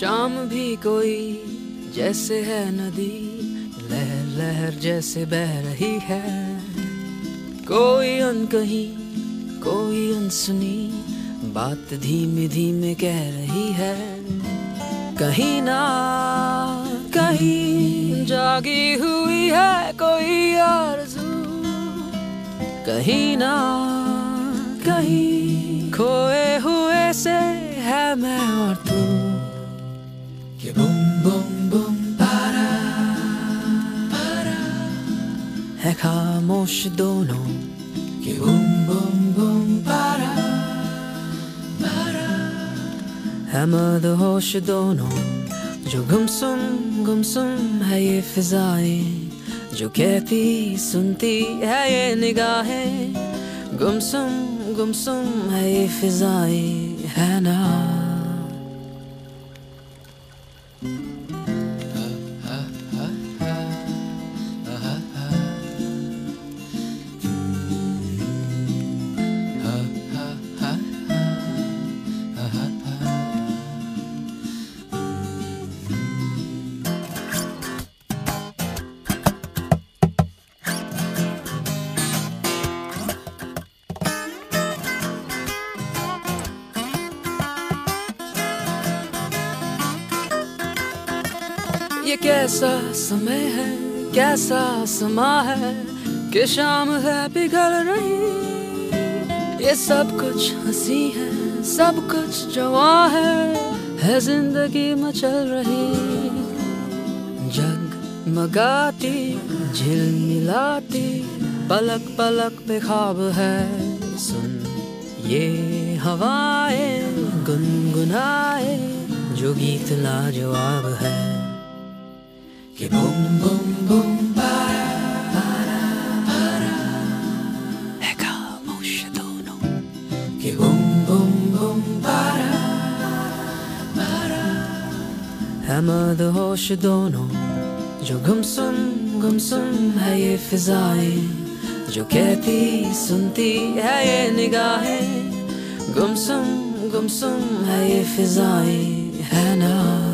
शाम भी कोई जैसे है नदी, लहर लहर जैसे बह रही है। कोई अनकही, कोई अनसुनी, बात धीमे धीमे कह रही है। कहीं ना, कहीं जागी हुई है कोई आरज़ू। कहीं ना, कहीं खोए हुए से है मैं और तू। खामोश दोनों Que bum bum bum, para para. है मदहोश दोनों जो गुमसुम गुमसुम है ये फिजाएँ जो कहती सुनती है ये निगाहें गुमसुम गुमसुम है ये फिजाएँ है ना ये कैसा समय है, कैसा समा है, कि शाम है पिघल रही। ये सब कुछ हँसी है, सब कुछ जवा है है ज़िंदगी मचल रही। जग मगाती झिलमिलाती पलक पलक पे ख्वाब है। सुन, ये हवाएँ गुनगुनाए, जो गीत लाजवाब है। Que bum bum bum para है खामोश दोनों Que bum bum bum para है मदहोश दोनों जो गुमसुम गुमसुम है ये फिजाएँ जो कहती सुनती है ये निगाहें गुमसुम गुमसुम है ये फिजाएँ है ना